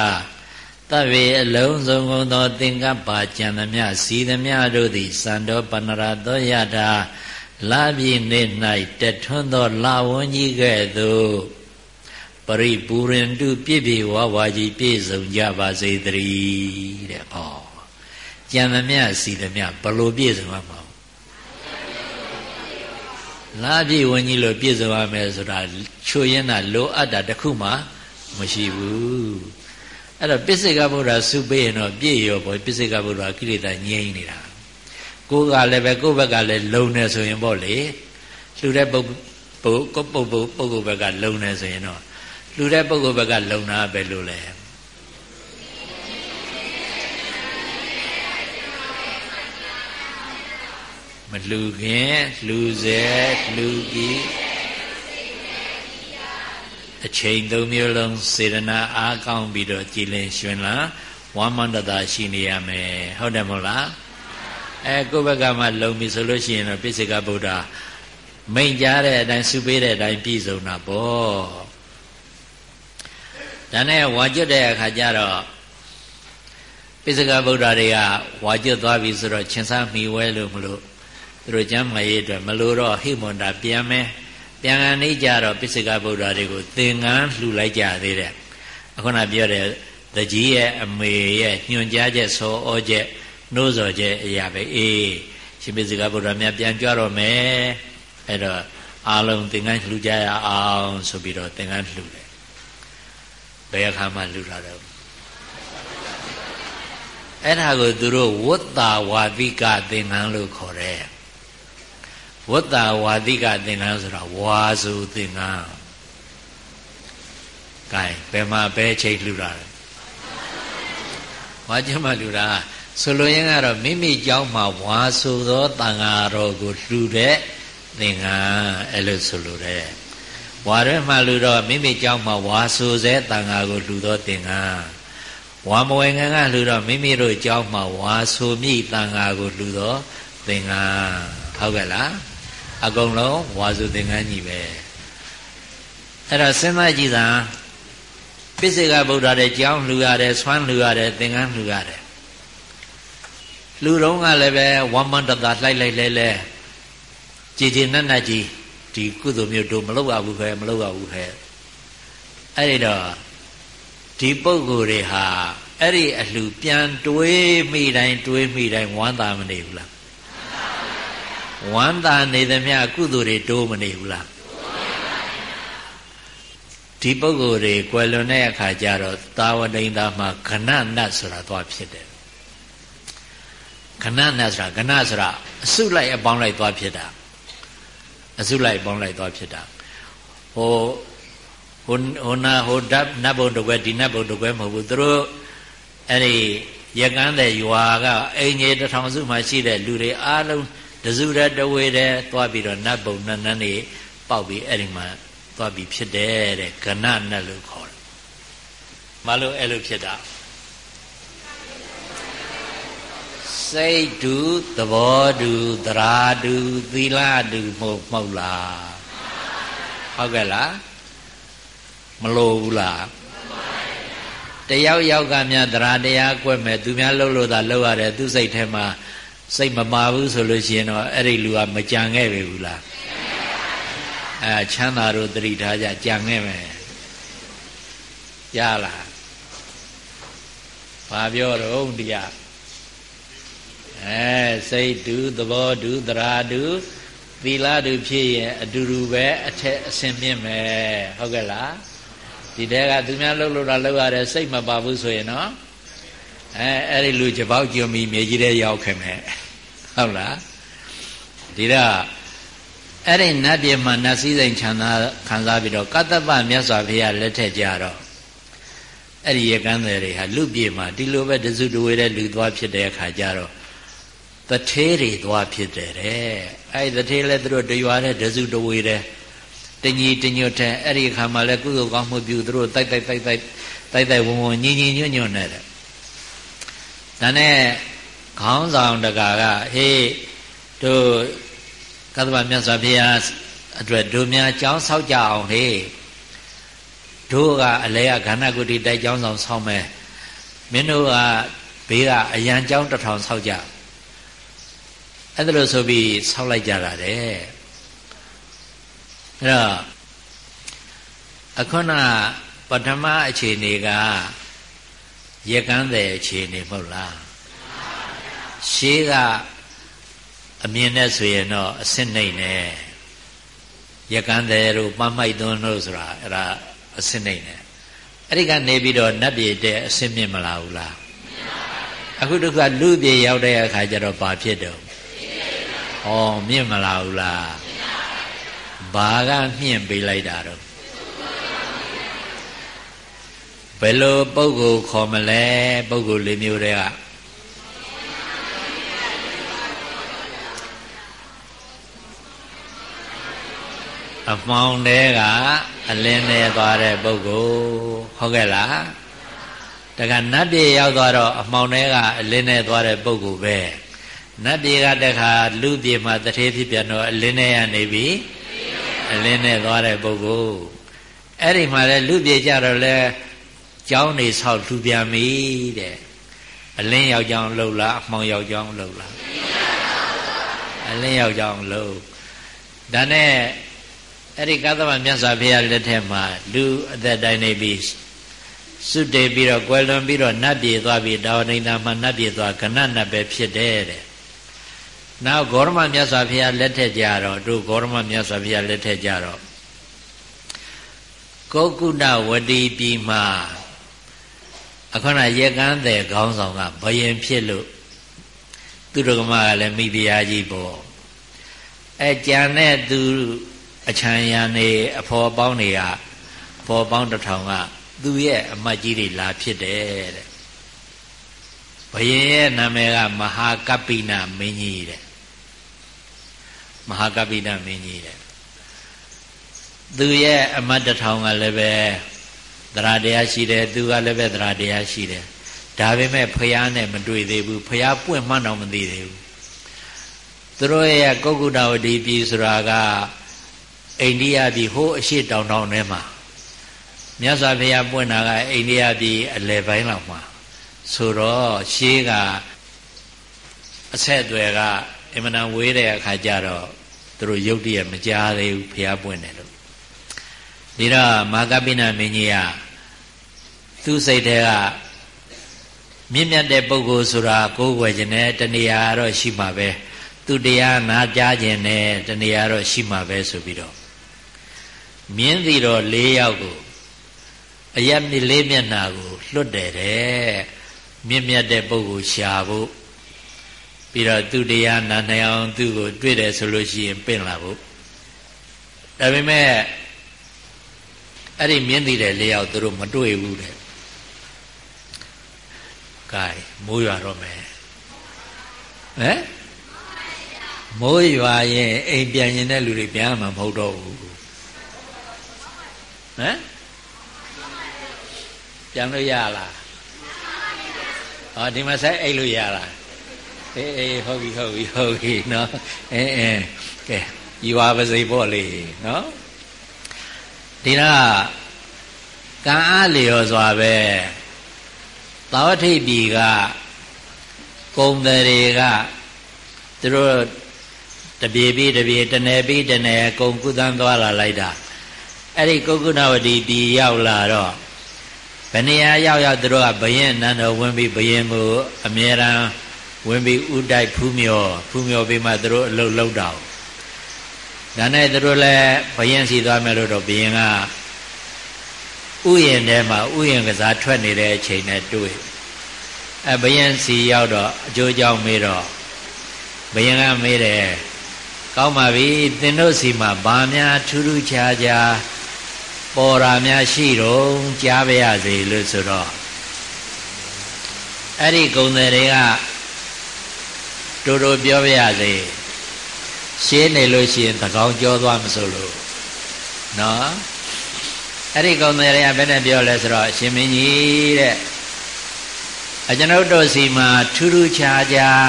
တဗ္ဗေအလုံးစုံကုန်သော သင်္ကပ္ပကြံသမျှစီသမျှတို့သည်သံတော်ပနရတောယထာလာပြည့်နေ၌တထွန်းသောလာဝန်းကြီးကဲ့သို့ပရိပူရင်တုပြည့်ပြည့်ဝဝကြီးပြည့်စုံကြပါစေတည်းတဲ့ဟော ကြံသမျှစီသမျှဘလို့ပြည့်စုံမှာလာပြည့်ဝင်ကြီးလို့ပြည့်စုံရမယ်ဆိုတာချိုရင်တာလိုအပ်တာတခုမှမရှိဘူးအဲ့တော့ပိစိကဗုဒ္ဓစုပေးရင်တော့ပြည့်ရောပေါ့ပိစိကဗုဒ္ဓကိလေသာငြိမ့်နေတာကိုယ်ကလည်းပဲကိုယ့်ဘက်ကလည်းလုံနေဆိုရင်ပေါ့လေလှူတဲ့ပုဂ္ဂိုလ်ကိုပုဂ္ဂိုလ်ပုဂ္ဂိုလ်ဘက်ကလုံနေဆိုရင်တော့လှူတဲ့ပုဂ္ဂိုလ်ဘက်ကလုံတာပဲလို့လဲ မလှူခင်လှူစေလှူပြီးအချိန်သုံးမျိုးလုံးစေတနာအားကောင်းပြီးတော့ကြည်လင်ရွှင်လာဝမ်းမန္တတာရှိနေရမယ်ဟုတ်တယ်မဟုတ်လားအဲကိုယ့်ဘက်ကမှလုံပြီဆိုလို့ရှိရင်တော့ပိစိကဗုဒ္ဓမိန်ကြားတဲ့အတိုင်းစုပေးတဲ့အတိုင်းပြည့်စုံတာပေါ့ဒါနဲ့ဝါကျွတ်တဲ့အခါကျတော့ပိစိကဗုဒ္ဓတွေကဝါကျွတ်သွားပြီဆိုတော့ချင်းစားမိဝဲလို့မလို့ သူတို့ကျမ်းမာရေးအတွက်မလိုတော့ဟိမွန်တာပြန်မယ်ပြန်ကနေကြတော့ပိစိကဗုဒ္ဓတွေကိုသင်္ကန်းလှူလိုက်ကြသေးတယ်အခုနပြောတဲ့တကြီးရဲ့အမေရဲ့ညွှန်ကြားချက်ဆောဩချက်နှိုးဆော်ချက်အရာပဲအေးရှင်ပိစိကဗုဒ္ဓများပြန်ကြွတော့မယ်အဲ့တော့အားလုံးသင်္ကန်းလှူကြရအောင်ဆိုပြီးတော့သင်္ကန်းလှူတယ်ဘယ်အခါမှလှူတာတော့အဲ့ဒါကိုသူတို့ဝတ္တာဝါတိကသင်္ကန်းလို့ခေါ်တယ် ဝတ္တဝါတိကသင်္ကန်းဆိုတာဝါစုသင်္ကန်းကဲဘယ်မှာဘယ်ချိန်လှူတာလဲဝါကျမလှူတာဆိုလိုရင်းကတော့မိမိเจ้าမှာဝါဆိုသောတန်ဃာတော်ကိုလှူတဲ့သင်္ကန်းအဲ့လိုဆိုလိုတယ်ဝါရဲမှလှူတော့မိမိเจ้าမှာဝါဆိုစေတန်ဃာကိုလှူသောသင်္ကန်းဝါမဝေငန်းကလှူတော့မိမိတို့เจ้าမှာဝါဆိုမိတန်ဃာကိုလှူသောသင်္ကန်းဟုတ်ကဲ့လား အကုန်လုံးဝါစုသင်္ကန်းကြီးပဲအဲ့တော့စဉ်းစားကြည့်တာပိစိကဗုဒ္ဓတဲ့ကြောင်းလှူရတယ်ဆွမ်းလှူရတယ်သင်္ကန်းလှူရတယ်လူတော်ကလည်းပဲဝမ္မန္တတာလှိုက်လိုက်လဲလဲကြည်ကြည်နက်နက်ကြီးဒီကုသိုလ်မျိုးတို့မလုပ်ရဘူးခဲမလုပ်ရဘူးခဲအဲ့ဒီတော့ဒီပုဂ္ဂိုလ်တွေဟာအဲ့ဒီအလှပြန်တွေးမိတိုင်းတွေးမိတိုင်းဝမ်းသာမနေဘူးလား ဝမ်းသာနေသမျှကုသိုလ်တွေတိုးမနေဘူးလားဒီပုဂ္ဂိုလ်တွေကွယ်လွန်တဲ့အခါကျတော့သာဝတိန်သားမှာခဏနတ်ဆိုတာသွားဖြစ်တယ်ခဏနတ်ဆိုတာခဏဆိုတာအစုလိုက်အပေါင်းလိုက်သွားဖြစ်တာအစုလိုက်အပေါင်းလိုက်သွားဖြစ်တာဟိုဟိုဟိုနာဟိုဓာတ်နတ်ဘုံတကွဲဒီနတ်ဘုံတကွဲမဟုတ်ဘူးသူတို့အဲ့ဒီရကန်းတဲ့ရွာကအင်ကြီးတထောင်စုမှရှိတဲ့လူတွေအားလုံး တစုတည်းတဝေတည်းသွားပြီးတော့နတ်ဘုံနတ်နန်းတွေပေါက်ပြီးအဲ့ဒီမှာသွားပြီးဖြစ်တယ်တဲ့ကဏနတ်လို့ခေါ်တယ်။မလို့အဲ့လိုဖြစ်တာစိတ်တူသဘောတူသရာတူသီလတူမဟုတ်မဟုတ်လားဟုတ်ကဲ့လားမလို့ဘူးလားတယောက်ယောက်ကများသရာတရားကွက်မဲ့သူများလှုပ်လို့သာလှုပ်ရတယ်သူစိတ်ထဲမှာ စိတ်မမာဘူးဆိုလို့ရှိရင်တော့အဲ့ဒီလူကမကြံခဲ့ပြီဘူးလားအဲချမ်းသာတို့တတိထားကြကြံခဲ့မယ်ရလားဘာပြောတော့တရားအဲစိတ်တူသဘောတူသရာတူသီလတူဖြစ်ရင်အတူတူပဲအထက်အစင်မြင့်မယ်ဟုတ်ကဲ့လားဒီတဲကသူများလှုပ်လို့တာလှုပ်ရတယ်စိတ်မပါဘူးဆိုရင်နော် အဲအဲ့ဒီလူကြပေါက်ကြုံပြီးမြေကြီးထဲရောက်ခဲ့မယ်ဟုတ်လားဒီတော့အဲ့ဒီနတ်ပြည်မှာနတ်စည်းစိမ်ချမ်းသာခံစားပြီးတော့ကတ္တပမြတ်စွာဘုရားလက်ထက်ကြတော့အဲ့ဒီရကန်းတွေဟာလူပြည်မှာဒီလိုပဲတစုတဝေတဲ့လူသွားဖြစ်တဲ့အခါကျတော့တထေးတွေသွားဖြစ်တယ်တဲ့အဲ့ဒီတထေးလဲသူတို့တရွာတဲ့တစုတဝေတဲ့တညီတညွတ်တဲ့အဲ့ဒီအခါမှာလဲကုသိုလ်ကောင်းမှုပြုသူတို့တိုက်တိုက်တိုက်တိုက်တိုက်တိုက်ဝုံဝုံညီညီညွတ်ညွတ်နေတဲ့ ဒါနဲ့ခေါင်းဆောင်တကာကဟေးတို့ကသဗ္ဗမြတ်စွာဘုရားအတွက်တို့များကြောင်းဆောက်ကြအောင်ဟေးတို့ကအလဲကခန္ဓာကုတိတိုက်ကြောင်းဆောင်ဆောက်မယ်မင်းတို့ကဘေးကအရန်ကြောင်းတစ်ထောင်ဆောက်ကြအဲ့ဒါလို့ဆိုပြီးဆောက်လိုက်ကြတာတဲ့အဲ့တော့အခုနပထမအခြေအနေက ရကန်းတဲ့အခြေအနေမဟုတ်လားရှေးကအမြင်နဲ့ဆိုရင်တော့အစစ်နှိမ့်နေရကန်းတဲ့တို့ပမ်းမိုက်သွန်းတို့ဆိုတာအဲ့ဒါအစစ်နှိမ့်နေအဲ့ဒီကနေပြီးတော့နတ်ပြည်တဲ့အစစ်မြင့်မလာဘူးလားအခုတခါလူပြည်ရောက်တဲ့အခါကျတော့ဘာဖြစ်တော့ဩမြင့်မလာဘူးလားဘာကမြင့်ပေးလိုက်တာတော့ ဘယ်လိုပုဂ္ဂိုလ်ခေါ်မလဲပုဂ္ဂိုလ်လေးမျိုးတွေကအမှောင်တဲကအလင်းနဲ့သွားတဲ့ပုဂ္ဂိုလ်ဟုတ်ကဲ့လားတခါနတ်ပြည်ရောက်သွားတော့အမှောင်တဲကအလင်းနဲ့သွားတဲ့ပုဂ္ဂိုလ်ပဲနတ်ပြည်ကတခါလူပြည်မှာတထေးဖြစ်ပြန်တော့အလင်းနဲ့ရနေပြီအလင်းနဲ့သွားတဲ့ပုဂ္ဂိုလ်အဲ့ဒီမှာလဲလူပြည်ကြတော့လဲ ကျောင်းနေဆောက်လူပြန်ပြီတဲ့အလင်းရောက်ကြောင်းလှုပ်လားအမှောင်ရောက်ကြောင်းလှုပ်လားအလင်းရောက်ကြောင်းလှုပ်ဒါနဲ့အဲ့ဒီကသဗ္ဗမြတ်စွာဘုရားလက်ထက်မှာလူအသက်တိုင်းနေပြီးစွတ်တေပြီးတော့ကွယ်လွန်ပြီးတော့နတ်ပြည်သွားပြီးတာဝဏိတာမှာနတ်ပြည်သွားကဏနတ်ပဲဖြစ်တယ်တဲ့နောက်ဂေါရမမြတ်စွာဘုရားလက်ထက်ကြတော့တို့ဂေါရမမြတ်စွာဘုရားလက်ထက်ကြတော့ကောကုဏဝတီပြည်မှာ အခဏရက်ကန်းတဲ့ခေါင်းဆောင်ကဘယင်ဖြစ်လို့သူတော်ကမကလည်းမိဖုရားကြီးပေါ့အဲကြံတဲ့သူအချမ်းရံနေအဖော်ပေါင်းတွေကအဖော်ပေါင်းတစ်ထောင်ကသူရဲ့အမတ်ကြီးတွေလာဖြစ်တယ်တဲ့ဘယင်ရဲ့နာမည်ကမဟာကပိနမင်းကြီးတဲ့မဟာကပိနမင်းကြီးတဲ့သူရဲ့အမတ်တစ်ထောင်ကလည်းပဲ သရတရားရှိတယ်သူကလည်းပဲသရတရားရှိတယ်ဒါပေမဲ့ဖះနဲ့မတွေ့သေးဘူးဖះပွင့်မှန်းတော့မသိသေးဘူးသူတို့ရဲ့ကုက္ကုတဝတီပြည်ဆိုတာကအိန္ဒိယပြည်ဟိုးအရှိတောင်တောင်ထဲမှာမြတ်စွာဘုရားပွင့်တာကအိန္ဒိယပြည်အလယ်ပိုင်းလောက်မှာဆိုတော့ရှေးကအဆက်အသွယ်ကအင်မတန်ဝေးတဲ့အခါကျတော့သူတို့ရုပ်တရက်မကြားသေးဘူးဘုရားပွင့်တယ်လို့ ဒီတော့မာကပိဏမင်းကြီးကသူ့စိတ်ထဲကမြင့်မြတ်တဲ့ပုဂ္ဂိုလ်ဆိုတာကိုယ်ွယ်ခြင်းနဲ့တဏှာတော့ရှိမှာပဲသူတရားနာကြားခြင်းနဲ့တဏှာတော့ရှိမှာပဲဆိုပြီးတော့မြင်းစီတော်၄ယောက်ကိုအယက်လေးမျက်နာကိုလွတ်တယ်တဲ့မြင့်မြတ်တဲ့ပုဂ္ဂိုလ်ရှာဖို့ပြီးတော့သူတရားနာနိုင်အောင်သူ့ကိုတွေ့တယ်ဆိုလို့ရှိရင်ပင့်လာဖို့ဒါပေမဲ့ အဲ့ဒီမြင်းစီတဲ့၄ယောက်သူတို့မတွေ့ဘူးတဲ့ကဲမိုးရွာတော့မယ်ဟမ်မိုးရွာရင်အိမ်ပြန်ရင်တဲ့လူတွေပြန်မှာမဟုတ်တော့ဘူးဟမ်ပြန်လို့ရလားဟောဒီမှာဆက်အိတ်လို့ရလားအေးအေးဟုတ်ပြီဟုတ်ပြီဟုတ်ပြီနော်အဲအဲကဲယူပါပါစေပေါ့လေနော် ဒီတော့ကံအားလျော်စွာပဲသာဝတိပြည်ကကုံတွေကသူတို့တပြေပြီးတပြေတနယ်ပြီးတနယ်ကုံကုသန်းသွားလာလိုက်တာအဲ့ဒီကုက္ကုဏဝတီပြည်ရောက်လာတော့ဘယ်နေရာရောက်ရောက်သူတို့ကဘယင်နန်းတော်ဝင်ပြီးဘယင်ကိုအမြဲတမ်းဝင်ပြီးဥတိုက်ဖူးမြော်ဖူးမြော်ပြီးမှသူတို့အလုပ်လုပ်တာ ဒါနဲ့သူတို့လည်းဘယင်စီသွားမယ်လို့တော့ဘယင်ကဥယျာဉ်ထဲမှာဥယျာဉ်ကစားထွက်နေတဲ့အချိန်နဲ့တွေ့အဲဘယင်စီရောက်တော့အကျိုးကြောင့်မေးတော့ဘယင်ကမေးတယ်ကောင်းပါပြီသင်တို့စီမှာဘာများထူးထူးခြားခြားပေါ်ရာများရှိတော့ကြားပါရစေလို့ဆိုတော့အဲ့ဒီဂုံတွေကတူတူပြောပါရစေ ရှင်းနေလို့ရှိရင်သကောင်းကြောသွားမစို့လို့နော်အဲ့ဒီဂုံတွေကဘယ်နဲ့ပြောလဲဆိုတော့အရှင်မင်းကြီးတဲ့အကျွန်ုပ်တို့စီမှာထူးထူးခြားခြား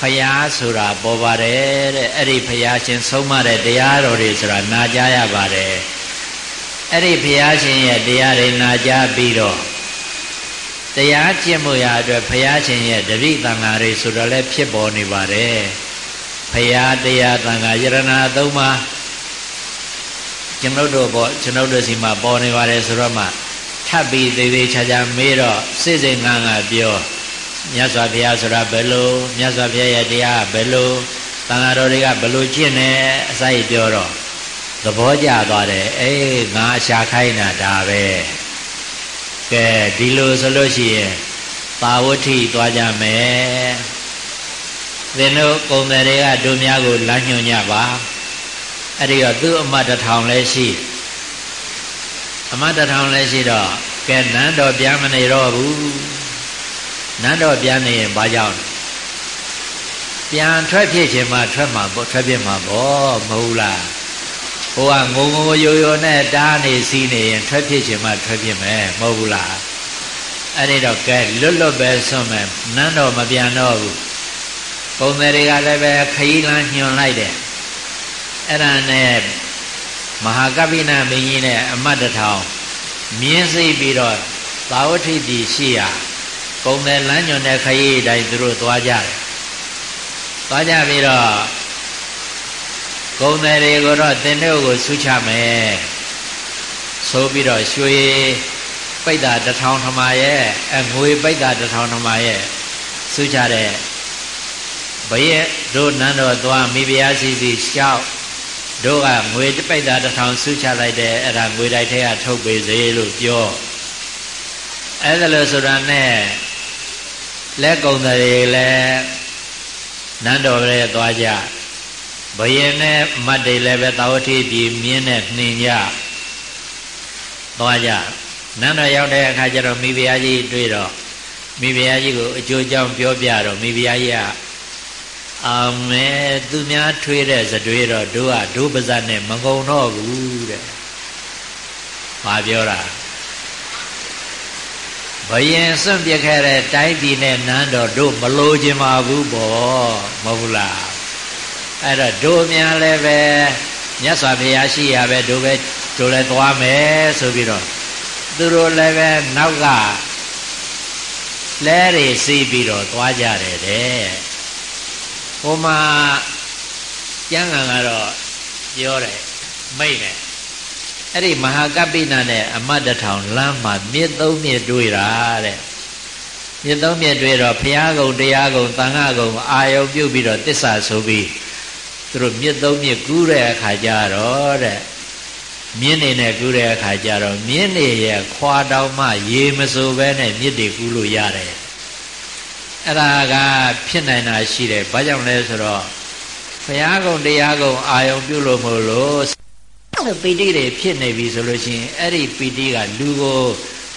ဖယားဆိုတာပေါ်ပါတယ်တဲ့အဲ့ဒီဖယားရှင်ဆုံးမတဲ့တရားတော်တွေဆိုတာနာကြားရပါတယ်အဲ့ဒီဘုရားရှင်ရဲ့တရားတွေနာကြားပြီးတော့တရားကျင့်မှုရာအတွက်ဘုရားရှင်ရဲ့တပိတန်ဃာတွေဆိုတော့လည်းဖြစ်ပေါ်နေပါတယ် ဘုရားတရားတန်ဃာယရဏသုံးပါးကျွန်ုပ်တို့ပေါ့ကျွန်ုပ်တို့စီမှာပေါ်နေပါတယ်ဆိုတော့မှထပ်ပြီးသေးသေးချာချာမေးတော့စိစိငန်းကပြောမြတ်စွာဘုရားဆိုတာဘယ်လိုမြတ်စွာဘုရားရဲ့တရားဘယ်လိုတန်ဃာတော်တွေကဘယ်လိုကျင့်နေအစရပြောတော့သဘောကျသွားတယ်အေးငါရှာခိုင်းတာဒါပဲကဲဒီလိုဆိုလို့ရှိရင်ပါဝဋ္ဌိသွားကြမယ် သင်တို့ကုံတယ်တွေကတို့များကိုလမ်းညွှန်ကြပါအဲ့ဒီတော့သူ့အမတ်တထောင်လည်းရှိအမတ်တထောင်လည်းရှိတော့ကဲနန်းတော်ပြန်မနေတော့ဘူးနန်းတော်ပြန်နေရင်ဘာကြောင့်ပြန်ထွက်ဖြစ်ခြင်းမှထွက်မှာပေါ့ထွက်ဖြစ်မှာပေါ့မဟုတ်လားဟိုကငုံငုံရိုရိုနဲ့တားနေစီးနေရင်ထွက်ဖြစ်ခြင်းမှထွက်ဖြစ်မယ်မဟုတ်ဘူးလားအဲ့ဒီတော့ကဲလွတ်လွတ်ပဲဆွမယ်နန်းတော်မပြန်တော့ဘူး ပုံသည်တွေကလည်းပဲခရီးလမ်းညွှန်လိုက်တယ်အဲ့ဒါနဲ့မဟာကပိနမင်းကြီးနဲ့အမတ်တထောင်မြင်းစိတ်ပြီးတော့သာဝတိပြည်ရှိရာကုံတယ်လမ်းညွှန်တဲ့ခရီးတိုင်းသူတို့သွားကြတယ်သွားကြပြီးတော့ဂုံတယ်တွေကိုတော့သင်တို့ကိုဆုချမယ်ဆိုပြီးတော့ရွှေပိတ်တာတထောင်ထမရဲ့အငွေပိတ်တာတထောင်ထမရဲ့ဆုချတဲ့ ဘရဲ့တို့နန်းတော်သွားမိဖုရားစီစီရှောက်တို့ကငွေပိတ်တာတထောင်ဆုချလိုက်တဲ့အဲ့ဒါငွေတိုက်ထဲကထုတ်ပေးစေလို့ပြောအဲ့ဒါလို့ဆိုတာနဲ့လက်ကုံတွေလည်းနန်းတော်ရဲသွားကြဘယင်နဲ့မတ်တွေလည်းပဲသာဝတိပြည်မြင်းနဲ့နှင်ကြသွားကြနန်းတော်ရောက်တဲ့အခါကျတော့မိဖုရားကြီးတွေ့တော့မိဖုရားကြီးကိုအကျိုးကြောင့်ပြောပြတော့မိဖုရားကြီးက အာမဲသူများထွေးတဲ့ဇတွေးတော့တို့ကဒုပဇတ်နဲ့မကုံတော့ဘူးတဲ့။ဘာပြောတာဘယင်စွန့်ပြခဲ့တဲ့တိုင်းပြည်နဲ့နန်းတော်တို့မလိုချင်ပါဘူးပေါ့မဟုတ်လားအဲ့တော့တို့များလည်းပဲမြတ်စွာဘုရားရှိရပဲတို့ပဲတို့လည်းသွားမယ်ဆိုပြီးတော့သူတို့လည်းပဲနောက်ကလဲတွေစီးပြီးတော့သွားကြတယ်တဲ့ ဟိုမှာကျမ်းဂန်ကတော့ပြောတယ်မိတ်တယ်အဲ့ဒီမဟာကပိဏနဲ့အမတ်တထောင်လမ်းမှာမြစ်သုံးမြစ်တွေ့တာတဲ့မြစ်သုံးမြစ်တွေ့တော့ဘုရားကုံတရားကုံသံဃာကုံအာယုံပြုတ်ပြီးတော့တစ္ဆာဆိုပြီးသူတို့မြစ်သုံးမြစ်ကူးတဲ့အခါကျတော့တဲ့မြင်းနေနဲ့ကူးတဲ့အခါကျတော့မြင်းနေရဲ့ခွာတောင်မှရေမစိုးပဲနဲ့မြစ်တွေကူးလို့ရတယ် အဲ့ဒါကဖြစ်နိုင်တာရှိတယ်ဘာကြောင့်လဲဆိုတော့ဘုရားကုံတရားကုံအာယုံပြုလို့မလို့ပီတိတွေဖြစ်နေပြီဆိုလို့ရှိရင်အဲ့ဒီပီတိကလူကို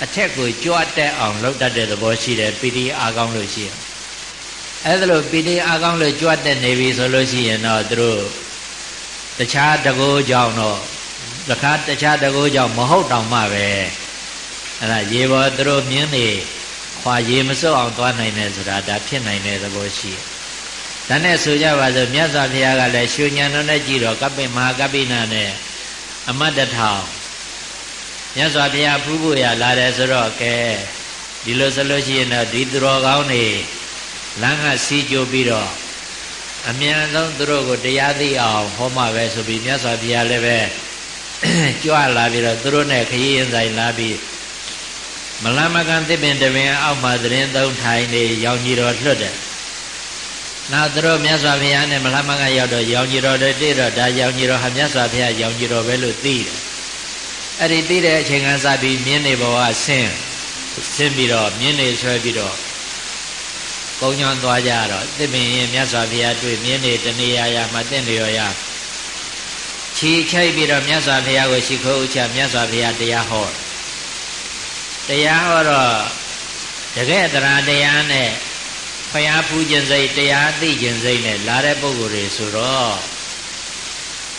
အထက်ကိုကြွတက်အောင်လှုပ်တတ်တဲ့သဘောရှိတယ်ပီတိအားကောင်းလို့ရှိရင်အဲ့ဒါလို့ပီတိအားကောင်းလို့ကြွတက်နေပြီဆိုလို့ရှိရင်တော့သူတို့တခြားတကောကြောင့်တော့တခါတခြားတကောကြောင့်မဟုတ်တောင်မှပဲအဲ့ဒါရေပေါ်သူတို့မြင်းနေ ခွာရေမစွတ်အောင်သွားနိုင်တယ်ဆိုတာဒါဖြစ်နိုင်တဲ့သဘောရှိတယ်ဒါနဲ့ဆိုကြပါစို့မြတ်စွာဘုရားကလည်းရွှေညံတော်နဲ့ကြည်တော်ကပ္ပိမဟာကပ္ပိနာနဲ့အမတ်တထောင်မြတ်စွာဘုရားဖူးဖို့ရလာတယ်ဆိုတော့ကဲဒီလိုဆိုလို့ရှိရင်တော့ဒီသူတော်ကောင်းတွေလမ်းကစီးကြိုပြီးတော့အမြန်ဆုံးသူတို့ကိုတရားသိအောင်ဟောမှပဲဆိုပြီးမြတ်စွာဘုရားလည်းပဲကြွလာပြီးတော့သူတို့နဲ့ခရီးရင်ဆိုင်လာပြီး မလမကန်သစ်ပင်တပင်အောက်မှာသတင်းသုံးထိုင်နေရောင်ကြီးတော်လွတ်တယ်နောက်သူတို့မြတ်စွာဘုရားနဲ့မလမကန်ရောက်တော့ရောင်ကြီးတော်တွေတိတော့ဒါရောင်ကြီးတော်ဟာမြတ်စွာဘုရားရောင်ကြီးတော်ပဲလို့သိတယ်အဲ့ဒီသိတဲ့အချိန်ကစပြီးမြင်းနေဘဝဆင်းဆင်းပြီးတော့မြင်းနေဆွဲပြီးတော့ကုန်းညွန်သွားကြတော့သစ်ပင်ရင်မြတ်စွာဘုရားတွေ့မြင်းနေတနေရာရာမှာတင့်လျော်ရခြေချိုက်ပြီးတော့မြတ်စွာဘုရားကိုရှိခိုးဥချမြတ်စွာဘုရားတရားဟောတ ရားဟောတော့တကယ်တရားတရားနဲ့ဖျားဖူးခြင်းစိတ်တရားသိခြင်းစိတ်နဲ့လာတဲ့ပုဂ္ဂိုလ်တွေဆိုတော့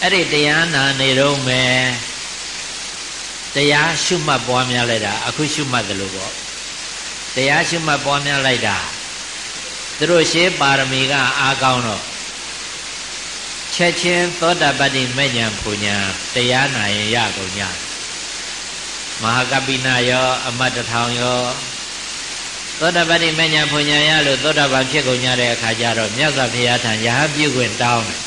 အဲ့ဒီတရားနာနေတော့မယ်တရားရှုမှတ်ပွားများလိုက်တာအခုရှုမှတ်တယ်လို့ပေါ့တရားရှုမှတ်ပွားများလိုက်တာသူတို့ရှေးပါရမီကအားကောင်းတော့ချက်ချင်းသောတာပတ္တိမဲ့ညာဖူညာတရားနာရင်ရကုန်ကြ မဟာကပိနာယော အမတ်တထောင်ယောသောတာပတ္တိမဲ့ညာဖူညာရလို့သောတာပန်ဖြစ်ကုန်ကြတဲ့အခါကျတော့မြတ်စွာဘုရားထံယဟန်ပြုခွင့်တောင်းတယ်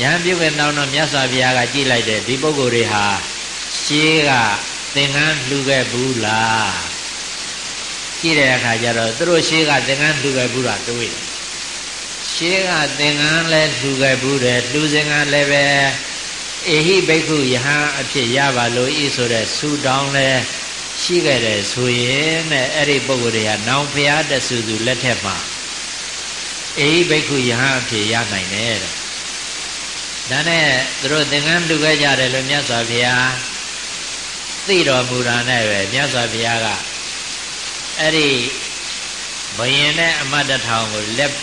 ယဟန်ပြုခွင့်တောင်းတော့မြတ်စွာဘုရားကကြည့်လိုက်တယ်ဒီပုဂ္ဂိုလ်တွေဟာရှေးကသင်္ကန်းလှူခဲ့ဘူးလားကြည့်တဲ့အခါကျတော့သူတို့ရှေးကသင်္ကန်းလှူခဲ့ဘူးလားတွေးတယ်ရှေးကသင်္ကန်းလဲလှူခဲ့ဘူးတယ်လှူစင်ကလည်းပဲ အေဟိဘိက္ခုယဟန်အဖြစ်ရပါလို့ဤဆိုတဲ့ဆူတောင်းလဲရှိခဲ့တယ်ဆိုရင်တဲ့အဲ့ဒီပုဂ္ဂိုလ်တွေကနောင်ဖျားတဆူသူလက်ထက်မှာအေဟိဘိက္ခုယဟန်အဖြစ်ရနိုင်တယ်တဲ့ဒါနဲ့သူတို့သင်္ကန်းလှူခဲ့ကြတယ်လို့မြတ်စွာဘုရားသိတော်မူတာနဲ့ပဲမြတ်စွာဘုရားကအဲ့ဒီဘယင်နဲ့အမတ်တထောင်ကိုလက်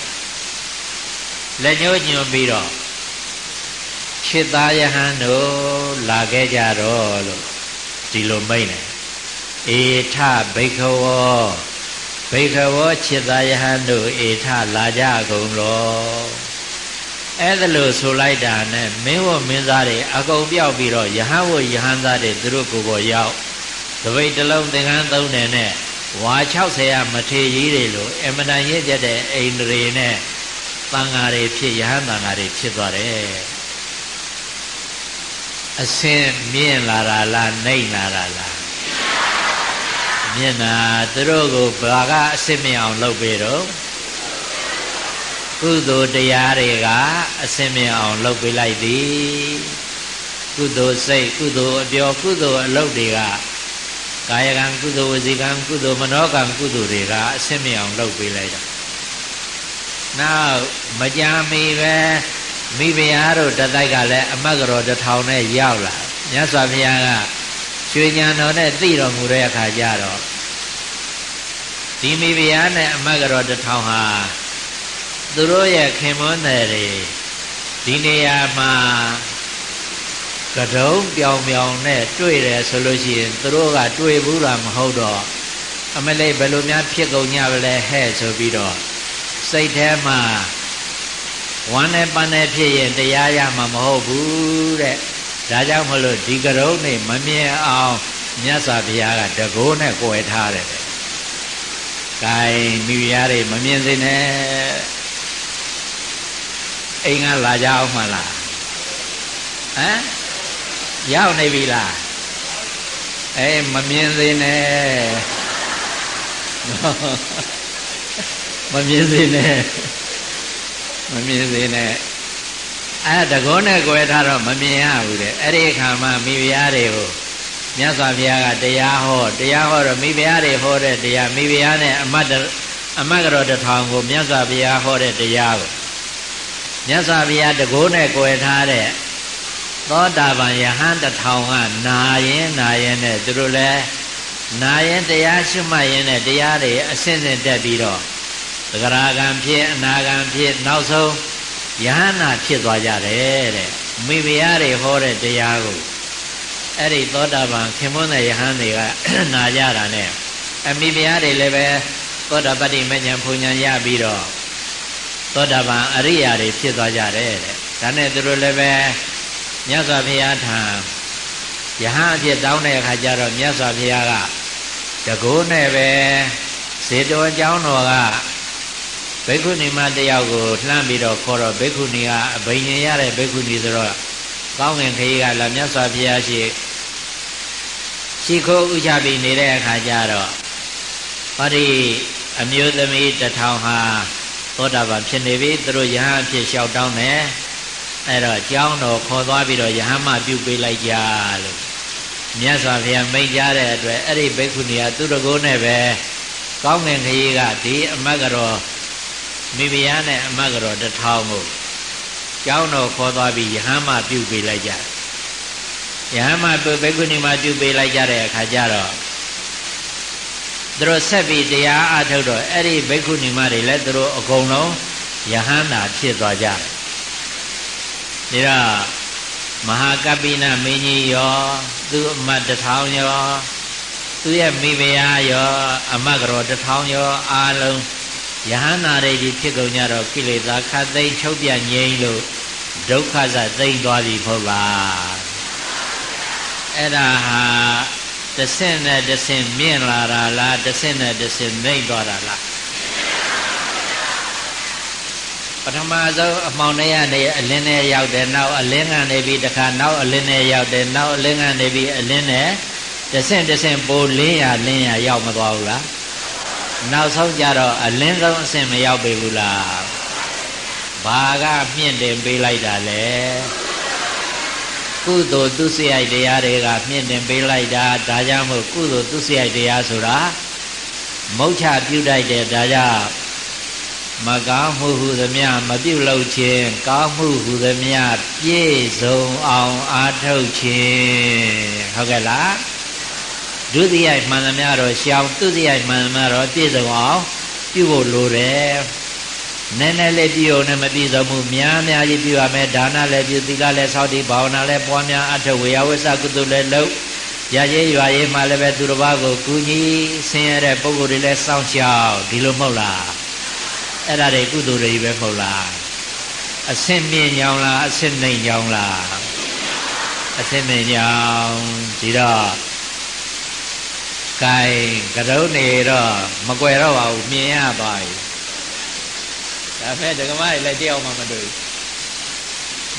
လက်ညှိုးညွှန်ပြီးတော့ ခြေသားယဟန်တို့လာခဲ့ကြတော့လို့ဒီလိုမိတ်တယ်ဧထဘိခဝောဘိခဝောခြေသားယဟန်တို့ဧထလာကြကုန်လောအဲ့ဒါလို့ဆိုလိုက်တာနဲ့မင်းဝမင်းသားတွေအကုန်ပြောက်ပြီးတော့ယဟန်ဝယဟန်သားတွေသူတို့ကိုယ်ပေါ်ရောက်တပိတ်တလုံးသင်္ကန်းသုံးတယ်နဲ့ဝါ60ရမထေကြီးတွေလို့အမတန်ရစ်ကြတဲ့အိန္ဒြေနဲ့တန်ဃာတွေဖြစ်ယဟန်တန်ဃာတွေဖြစ်သွားတယ် အစင်းမြင့်လာတာလားနှိမ့်လာတာလားမြင့်တာသူတို့ကိုဘာကအစစ်မြင့်အောင်လုပ်ပေးတော့ကုသိုလ်တရားတွေကအစင်မြင်အောင်လုပ်ပေးလိုက်သည်ကုသိုလ်စိတ်ကုသိုလ်အပြောကုသိုလ်အလုပ်တွေကကာယကံကုသိုလ်ဝစီကံကုသိုလ်မနောကံကုသိုလ်တွေကအစင်မြင်အောင်လုပ်ပေးလိုက်တာနောက်မကြာမီပဲ မိဖုရားတို့တတိုက်ကလည်းအမတ်ကတော်တထောင်နဲ့ရောက်လာမြတ်စွာဘုရားကရွှေညံတော်နဲ့သိတော်မူတဲ့အခါကျတော့ဒီမိဖုရားနဲ့အမတ်ကတော်တထောင်ဟာသူတို့ရဲ့ခင်မွန်းတယ်တွေဒီနေရာမှာကတုံးပြောင်ပြောင်နဲ့တွေ့တယ်ဆိုလို့ရှိရင်သူတို့ကတွေ့ဘူးလားမဟုတ်တော့အမလေးဘယ်လိုများဖြစ်ကုန်ကြပါလဲဟဲ့ဆိုပြီးတော့စိတ်ထဲမှာ ဝမ်းနဲ့ပန်းနဲ့ဖြစ်ရင်တရားရမှာမဟုတ်ဘူးတဲ့ဒါကြောင့်မလို့ဒီကရုံးနေမမြင်အောင်မြတ်စွာဘုရားကတကိုးနဲ့ကြွယ်ထားတယ်တဲ့။ဂိုင်းမိဖုရားတွေမမြင်စေနဲ့အိမ်ကလာကြအောင်မလားဟမ်ရောက်နေပြီလားအေးမမြင်သေးနဲ့မမြင်သေးနဲ့ မမြင်သေးနဲ့အဲတကောနဲ့ကြွယ်ထားတော့မမြင်ရဘူးတဲ့အဲ့ဒီအခါမှာမိဖုရားတွေကိုမြတ်စွာဘုရားကတရားဟောတရားဟောတော့မိဖုရားတွေဟောတဲ့တရားမိဖုရားနဲ့အမတ်အမတ်ကတော့တထောင်ကိုမြတ်စွာဘုရားဟောတဲ့တရားကိုမြတ်စွာဘုရားတကိုးနဲ့ကြွယ်ထားတဲ့သောတာပန်ယဟန်တထောင်ကနာရင်နာရင်နဲ့သူတို့လည်းနာရင်တရားရှုမှတ်ရင်နဲ့တရားတွေအစင်းစင်တက်ပြီးတော့ သဂရာကံဖြစ်အနာကံဖြစ်နောက်ဆုံးယဟနာဖြစ်သွားကြတယ်တဲ့မိဖုရားတွေဟောတဲ့တရားကိုအဲ့ဒီသောတာပန်ခင်မွန်းတဲ့ယဟန်တွေကနာကြတာနဲ့အမိဖုရားတွေလည်းပဲသောတာပတ္တိမဉ္ဇဉ်ဘုံဉဏ်ရပြီးတော့သောတာပန်အရိယာတွေဖြစ်သွားကြတယ်တဲ့ဒါနဲ့သူတို့လည်းပဲမြတ်စွာဘုရားထံယဟန်အဖြစ်တောင်းတဲ့အခါကျတော့မြတ်စွာဘုရားကတကိုးနဲ့ပဲဇေတဝန်ကျောင်းတော်က ဘိက္ခုနီမတယောက်ကိုလှမ်းပြီးတော့ခေါ်တော့ဘိက္ခုနီကအဘိညာရတဲ့ဘိက္ခုနီဆိုတော့ကောင်းငင်ခရီးကလာမြတ်စွာဘုရားရှိရှိခိုးဥချပြီးနေတဲ့အခါကျတော့ဟောဒီအမျိုးသမီးတထောင်ဟာသောတာပန်ဖြစ်နေပြီသူတို့ယဟန်ဖြစ်လျှောက်တောင်းတယ်အဲ့တော့ကျောင်းတော်ခေါ်သွားပြီးတော့ယဟန်မပြုတ်ပေးလိုက်ကြလို့မြတ်စွာဘုရားမိန့်ကြားတဲ့အတွက်အဲ့ဒီဘိက္ခုနီကသူတကိုးနဲ့ပဲကောင်းငင်ခရီးကဒီအမတ်ကတော့ မိဖုရားနဲ့အမတ်ကတော့တထောင်ကိုကျောင်းတော်ခေါ်သွားပြီးယဟန်မပြုတ်ပေးလိုက်ကြယဟန်မဘိက္ခုနီမပြုတ်ပေးလိုက်ကြတဲ့အခါကျတော့သူတို့ဆက်ပြီးတရားအထုတ်တော့အဲ့ဒီဘိက္ခုနီမတွေလည်းသူတို့အကုန်လုံးယဟန္တာဖြစ်သွားကြတယ်ဒါတော့မဟာကပိနမင်းကြီးရောသူအမတ်တထောင်ရောသူရဲ့မိဖုရားရောအမတ်ကတော်တထောင်ရောအားလုံး ယဟန္တာတွေကြီးဖြစ်ကုန်ကြတော့ကိလေသာခတ်သိမ်းချုပ်ပြငြိမ်းလို့ဒုက္ခစသိမ့်သွားပြီဟုတ်လားအဲ့ဒါဟာတဆင့်နဲ့တဆင့်မြင့်လာတာလားတဆင့်နဲ့တဆင့်နှိမ့်သွားတာလားပထမဆုံးအမှောင်ထဲကနေအလင်းထဲရောက်တယ်နောက်အလင်းကနေပြီးတခါနောက်အလင်းထဲရောက်တယ်နောက်အလင်းကနေပြီးအလင်းထဲတဆင့်တဆင့်ပိုလင်းရလင်းရရောက်မသွားဘူးလား နောက်ဆုံးကြတော့အလင်းဆုံးအဆင့်မရောက်ပေဘူးလားဘာကမြင့်တင်ပေးလိုက်တာလဲကုသိုလ်သူစရိုက်တရားတွေကမြင့်တင်ပေးလိုက်တာဒါကြောင့်မို့ကုသိုလ်သူစရိုက်တရားဆိုတာမုတ်ချပြုတ်တိုက်တဲ့ဒါကြောင့်မကောင်းမှုဟုသမျှမပြုတ်လို့ခြင်းကောင်းမှုဟုသမျှပြည့်စုံအောင်အားထုတ်ခြင်းဟုတ်ကဲ့လား ဒုတိယမှန်သမျှတော့ရှောင်သူတိယမှန်သမျှတော့ပြည့်စုံအောင်ပြုဖို့လိုတယ်နည်းနည်းလေးပြုံနဲ့မပြည့်စုံမှုများများကြီးပြုရမယ်ဒါနလည်းပြုသီလလည်းစောင့်တည်ဘာဝနာလည်းပွားများအထဝေယဝိသကုသိုလ်လည်းလုပ်ရရေးရွာရေးမှလည်းပဲသူတစ်ပါးကိုကူညီဆင်းရဲတဲ့ပုဂ္ဂိုလ်တွေလည်းစောင့်ရှောက်ဒီလိုမဟုတ်လားအဲ့ဒါတွေကုသိုလ်တွေပဲမဟုတ်လားအဆင့်မြင့်ကြောင်းလားအဆင့်နှိမ်ကြောင်းလားအဆင့်မြင့်ကြောင်းဒီတော့ ကဲကရုံးနေတော့မကွယ်တော့ပါဘူးမြင်ရပါပြီဒါဖဲဒကမတွေလည်းတယောက်မှမတွေ့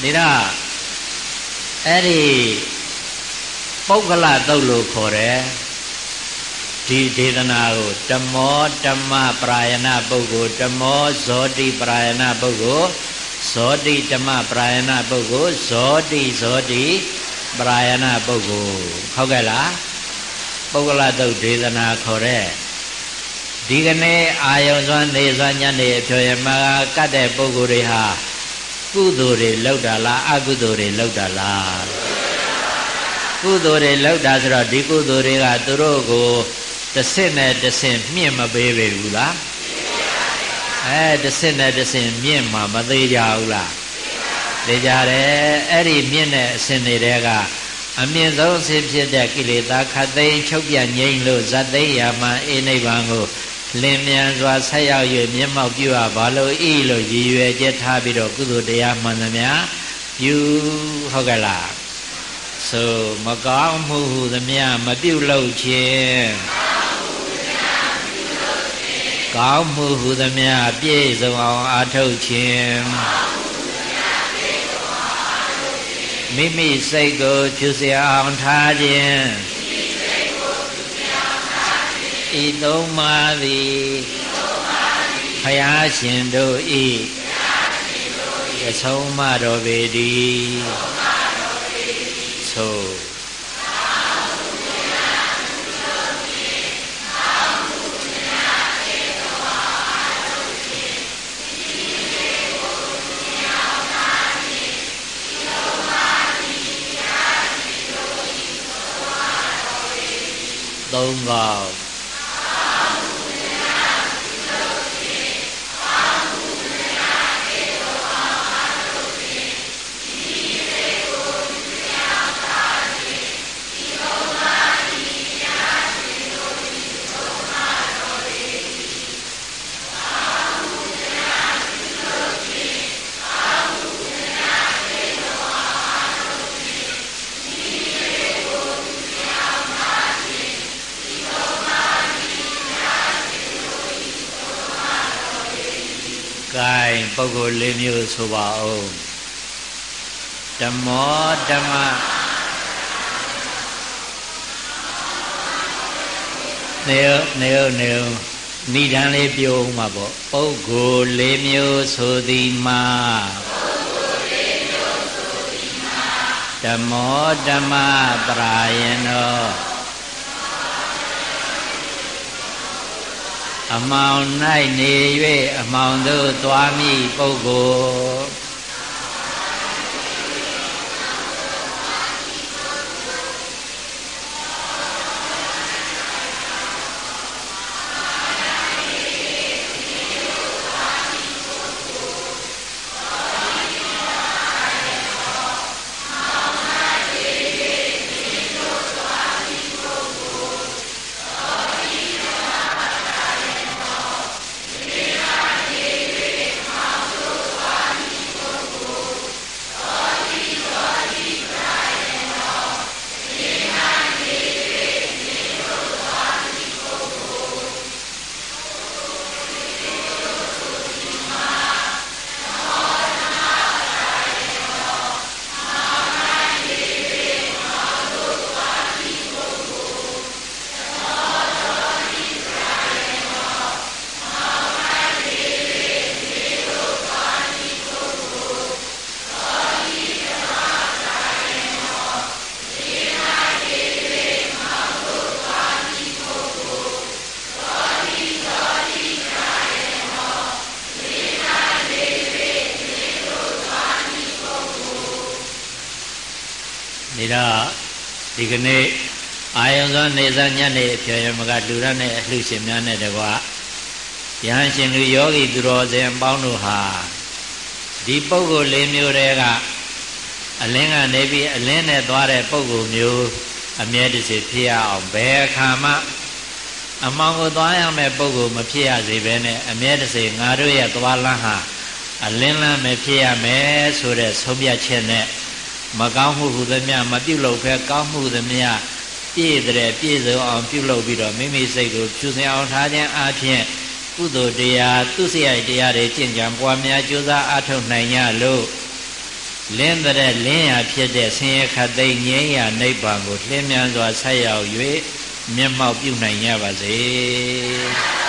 ဘူးဒါတော့အဲ့ဒီပုဂ္ဂလသုတ်လို့ခေါ်တယ်ဒီဒေသနာကိုတမောတမပရာယနာပုဂ္ဂိုလ်တမောဇောတိပရာယနာပုဂ္ဂိုလ်ဇောတိတမပရာယနာပုဂ္ဂိုလ်ဇောတိဇောတိပရာယနာပုဂ္ဂိုလ်ဟုတ်ကဲ့လား ပုဂ္ဂလသုတ်ဒေသနာခေါ်တဲ့ဒီကနေ့အာယုံစွမ်းနေစွမ်းညနေအဖြောရမှာကတ်တဲ့ပုဂ္ဂိုလ်တွေဟာကုသိုလ်တွေလောက်တာလားအကုသိုလ်တွေလောက်တာလားကုသိုလ်တွေလောက်တာဆိုတော့ဒီကုသိုလ်တွေကသူတို့ကိုတစ်ဆင့်နဲ့တစ်ဆင့်မြင့်မပေးပေဘူးလားအဲတစ်ဆင့်နဲ့တစ်ဆင့်မြင့်မှာမသေးကြဘူးလားသိကြတယ်အဲ့ဒီမြင့်တဲ့အဆင့်တွေတဲက အမြင့်ဆုံးအဆင့်ဖြစ်တဲ့ကိလေသာခတ်သိမ်းချုပ်ပြငြိမ့်လို့ဇတ်သိမ်းရာမှာအိနိဗ္ဗာန်ကိုလင်းမြန်စွာဆက်ရောက်၍မျက်မှောက်ပြုအပ်ဘာလို့ဤလို့ရည်ရွယ်ချက်ထားပြီးတော့ကုသိုလ်တရားမှန်သမျှပြုဟုတ်ကဲ့လားဆိုမကောင်းမှုဟုသမျှမပြုလုပ်ခြင်းကောင်းမှုဟုသမျှပြည့်စုံအောင်အားထုတ်ခြင်း မိမိစိတ်ကိုဖြူစရာအောင်ထားခြင်းဤသုံးပါးသည်ဖယားရှင်တို့ဤအဆုံးမတော်ပေတည်း ၃ပါး ပုဂ္ဂိုလ်၄မျိုးဆိုပါဦးဓမ္မောဓမ္မနေနေနေနိဒံလေးပြောဦးမှာပေါ့ပုဂ္ဂိုလ်၄မျိုးဆိုသည်မှာဓမ္မောဓမ္မပရာယနော အမောင်၌နေ၍အမောင်သို့သွားမိပုဂ္ဂိုလ် ဒီကနေ့အာယုံသောနေစာညနေအဖြေရမကလူရနဲ့အလှရှင်များနဲ့တကွာယဟန်ရှင်လူယောဂီသူတော်စင်ပေါင်းတို့ဟာဒီပုဂ္ဂိုလ်လေးမျိုးတည်းကအလင်းကနေပြီးအလင်းနဲ့သွားတဲ့ပုဂ္ဂိုလ်မျိုးအမြဲတစေဖြစ်ရအောင်ဘယ်အခါမှအမောင်ကိုသွားရမယ့်ပုဂ္ဂိုလ်မဖြစ်ရစေဘဲနဲ့အမြဲတစေငါတို့ရဲ့သွားလန်းဟာအလင်းလန်းမဖြစ်ရမယ်ဆိုတဲ့ဆုံးဖြတ်ချက်နဲ့ မကောင်းမှုဟုသမျှမပြုလုပ်ဖဲကောင်းမှုသမျှပြည့်တဲ့ပြည့်စုံအောင်ပြုလုပ်ပြီးတော့မိမိစိတ်ကိုဖြူစင်အောင်ထားခြင်းအပြင်ကုသိုလ်တရားသူစရိုက်တရားတွေကျင့်ကြံပွားများကြိုးစားအားထုတ်နိုင်ရလို့လင်းတဲ့လင်းရဖြစ်တဲ့ဆင်းရဲခတ်သိမ်းငြိမ်းရာနိဗ္ဗာန်ကိုလင်းမြန်စွာဆက်ရောက်၍မျက်မှောက်ပြုနိုင်ကြပါစေ။